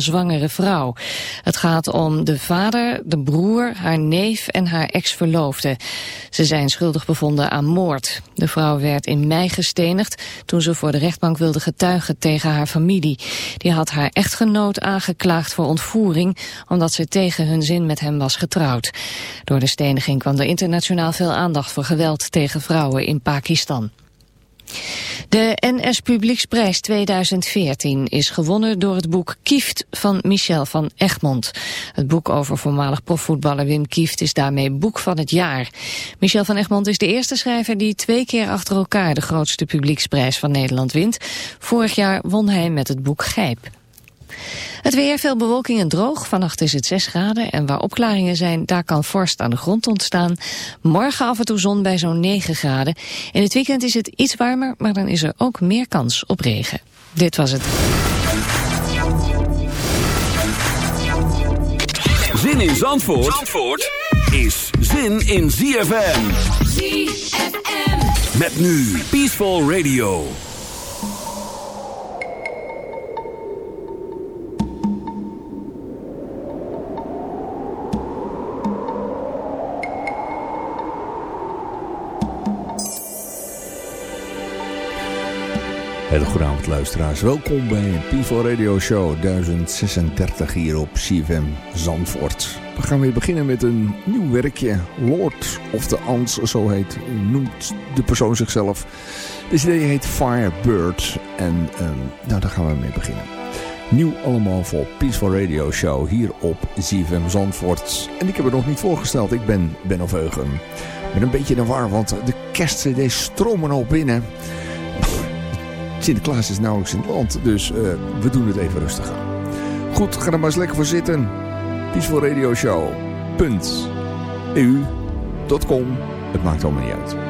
zwangere vrouw. Het gaat om de vader, de broer, haar neef en haar ex-verloofde. Ze zijn schuldig bevonden aan moord. De vrouw werd in mei gestenigd toen ze voor de rechtbank wilde getuigen tegen haar familie. Die had haar echtgenoot aangeklaagd voor ontvoering omdat ze tegen hun zin met hem was getrouwd. Door de steniging kwam er internationaal veel aandacht voor geweld tegen vrouwen in Pakistan. De NS Publieksprijs 2014 is gewonnen door het boek Kieft van Michel van Egmond. Het boek over voormalig profvoetballer Wim Kieft is daarmee boek van het jaar. Michel van Egmond is de eerste schrijver die twee keer achter elkaar de grootste publieksprijs van Nederland wint. Vorig jaar won hij met het boek Gijp. Het weer, veel bewolking en droog. Vannacht is het 6 graden en waar opklaringen zijn, daar kan vorst aan de grond ontstaan. Morgen af en toe zon bij zo'n 9 graden. In het weekend is het iets warmer, maar dan is er ook meer kans op regen. Dit was het. Zin in Zandvoort, Zandvoort is zin in ZFM. ZFM. Met nu Peaceful Radio. Hele goede luisteraars. Welkom bij People Radio Show 1036 hier op CFM Zandvoort. We gaan weer beginnen met een nieuw werkje. Lord of the Ants, zo heet, noemt de persoon zichzelf. De CD heet Firebird en um, nou, daar gaan we mee beginnen. Nieuw allemaal voor Peaceful Radio Show hier op ZFM Zandvoort. En ik heb het nog niet voorgesteld, ik ben Ben of Eugen. Ik ben een beetje in de war, want de kerstcd's stromen al binnen... Sinterklaas is nauwelijks in het land, dus uh, we doen het even rustig aan. Goed, ga er maar eens lekker voor zitten. Peacefulradioshow.eu.com Het maakt allemaal niet uit.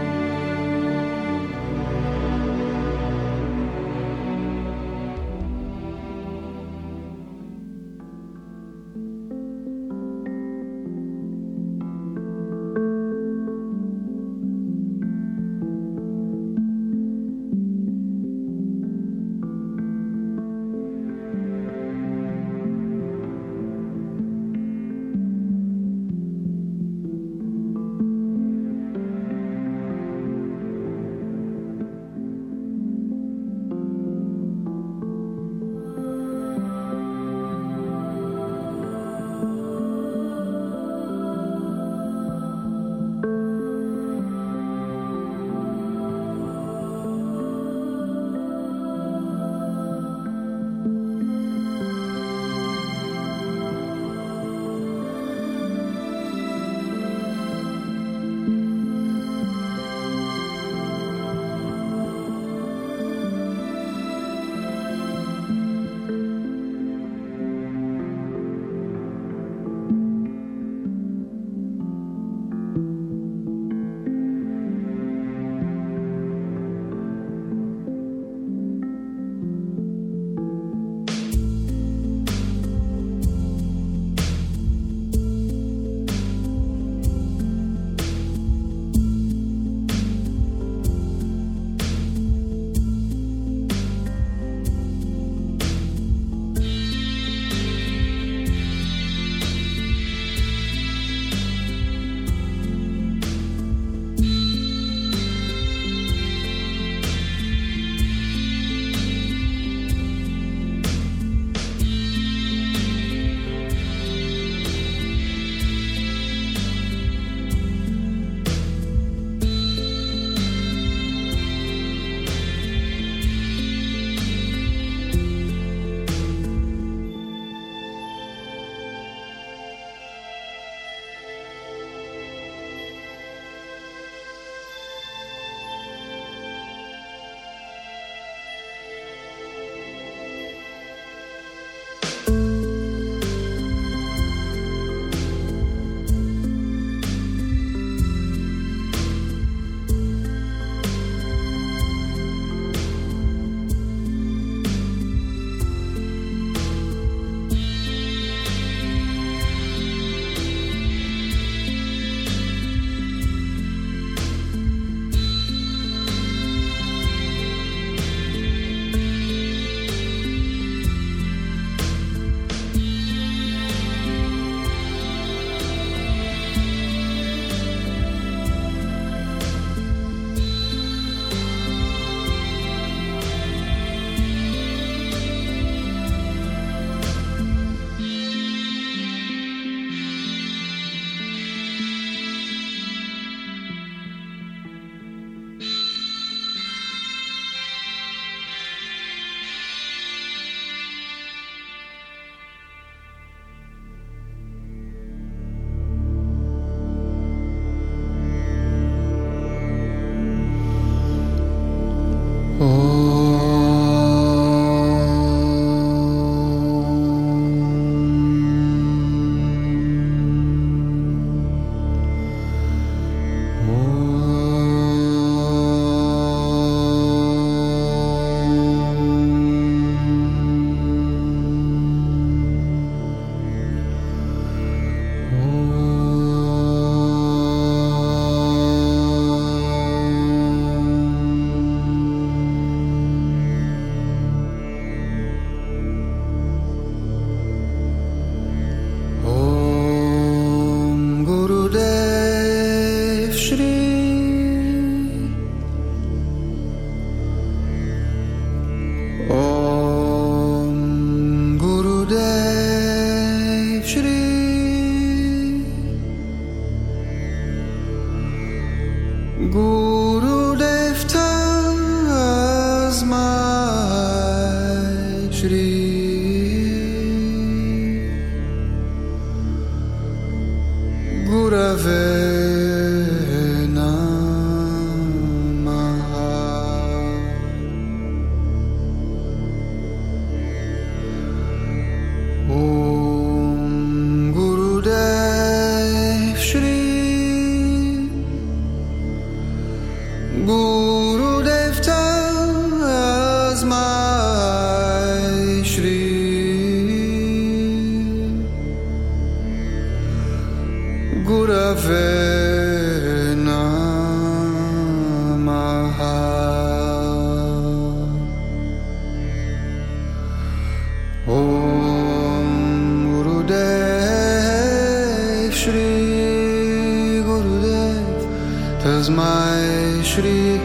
Shri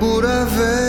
Gurave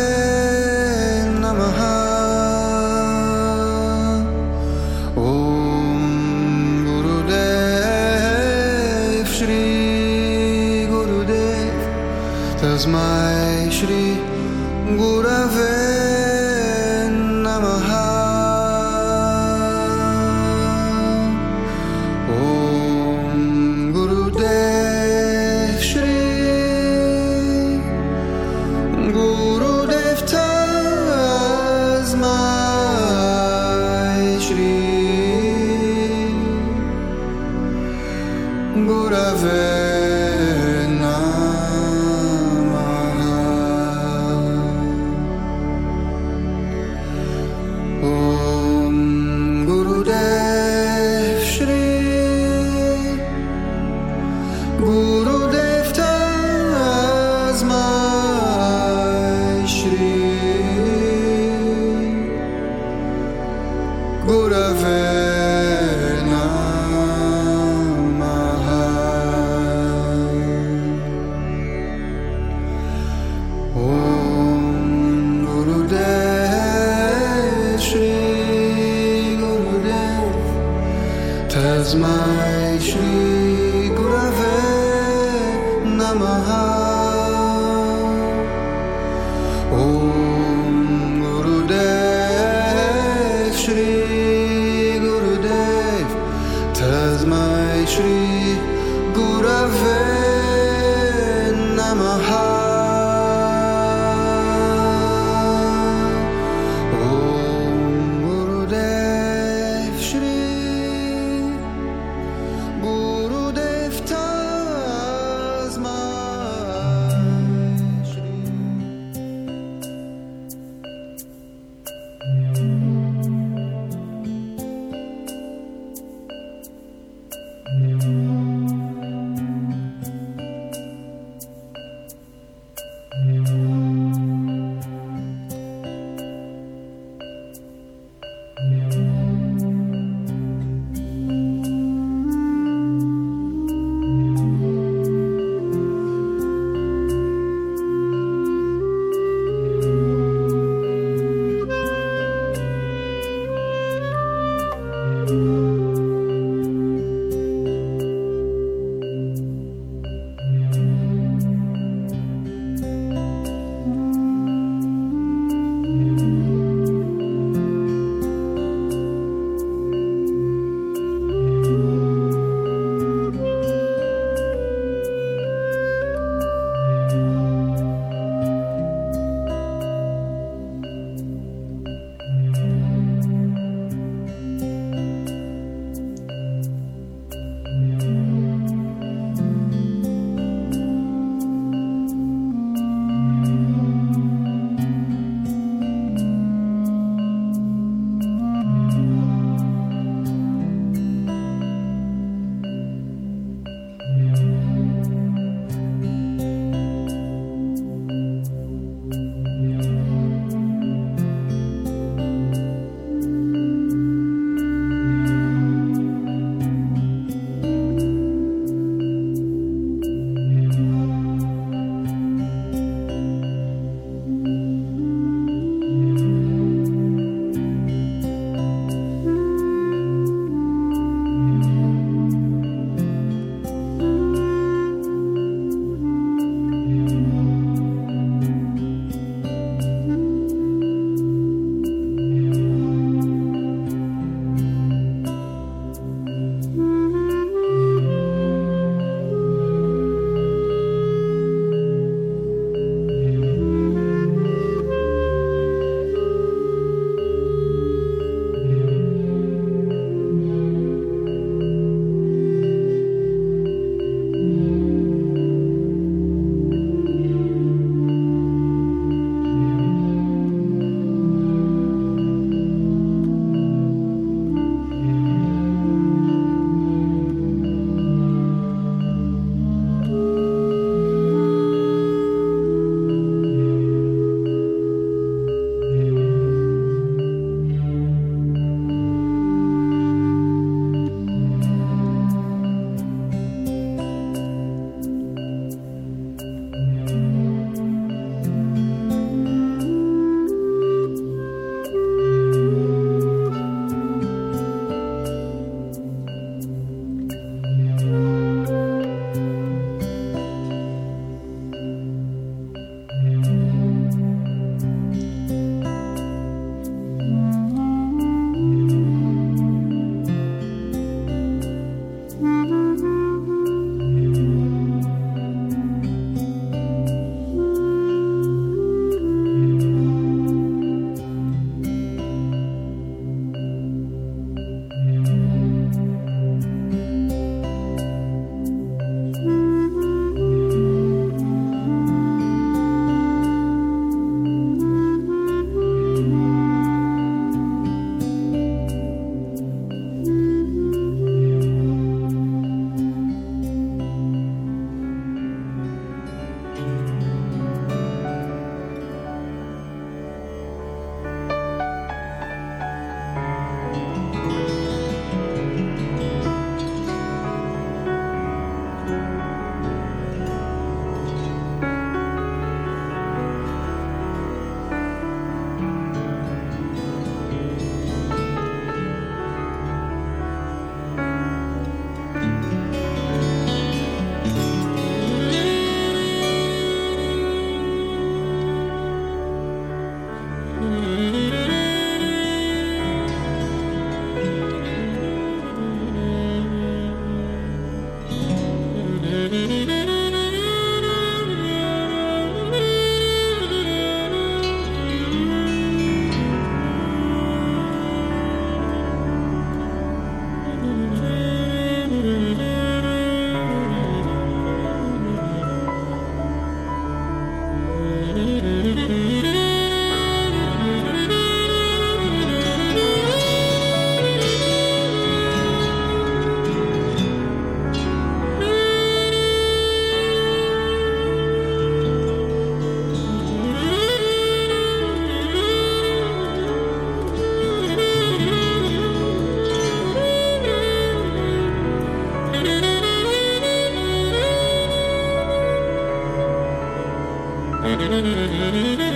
Mm-hmm.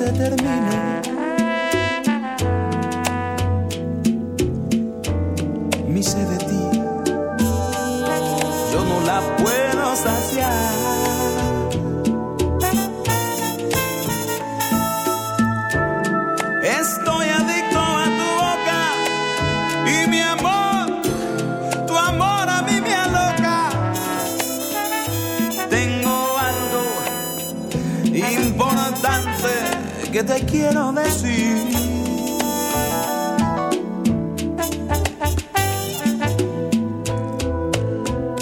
se termine. quiero decir.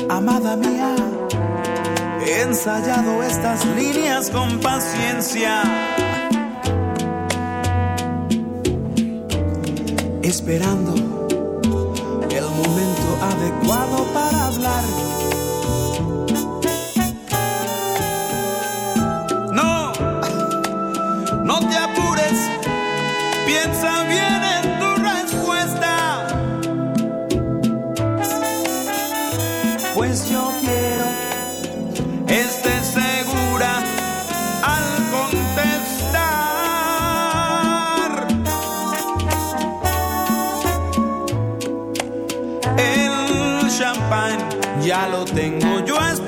Amada mía, he ensayado estas líneas con paciencia. Esperando el momento adecuado ya lo tengo yo. Estoy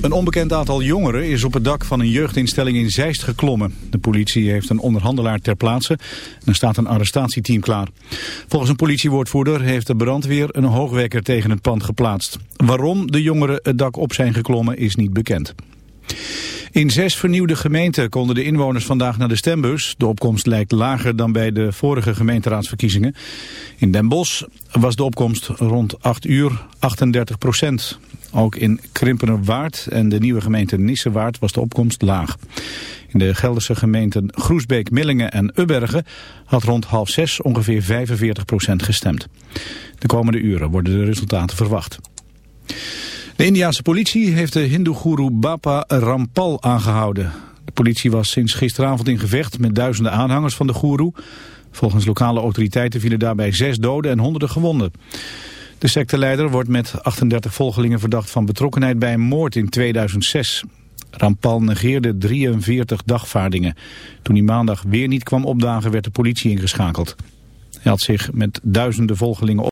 Een onbekend aantal jongeren is op het dak van een jeugdinstelling in Zeist geklommen. De politie heeft een onderhandelaar ter plaatse en er staat een arrestatieteam klaar. Volgens een politiewoordvoerder heeft de brandweer een hoogwekker tegen het pand geplaatst. Waarom de jongeren het dak op zijn geklommen is niet bekend. In zes vernieuwde gemeenten konden de inwoners vandaag naar de stembus. De opkomst lijkt lager dan bij de vorige gemeenteraadsverkiezingen. In Den Bosch was de opkomst rond 8 uur 38 procent. Ook in Krimpenerwaard en de nieuwe gemeente Nissewaard was de opkomst laag. In de Gelderse gemeenten Groesbeek, Millingen en Ubbergen had rond half zes ongeveer 45 procent gestemd. De komende uren worden de resultaten verwacht. De Indiaanse politie heeft de hindoe-goeroe Bapa Rampal aangehouden. De politie was sinds gisteravond in gevecht met duizenden aanhangers van de goeroe. Volgens lokale autoriteiten vielen daarbij zes doden en honderden gewonden. De secteleider wordt met 38 volgelingen verdacht van betrokkenheid bij een moord in 2006. Rampal negeerde 43 dagvaardingen. Toen hij maandag weer niet kwam opdagen werd de politie ingeschakeld. Hij had zich met duizenden volgelingen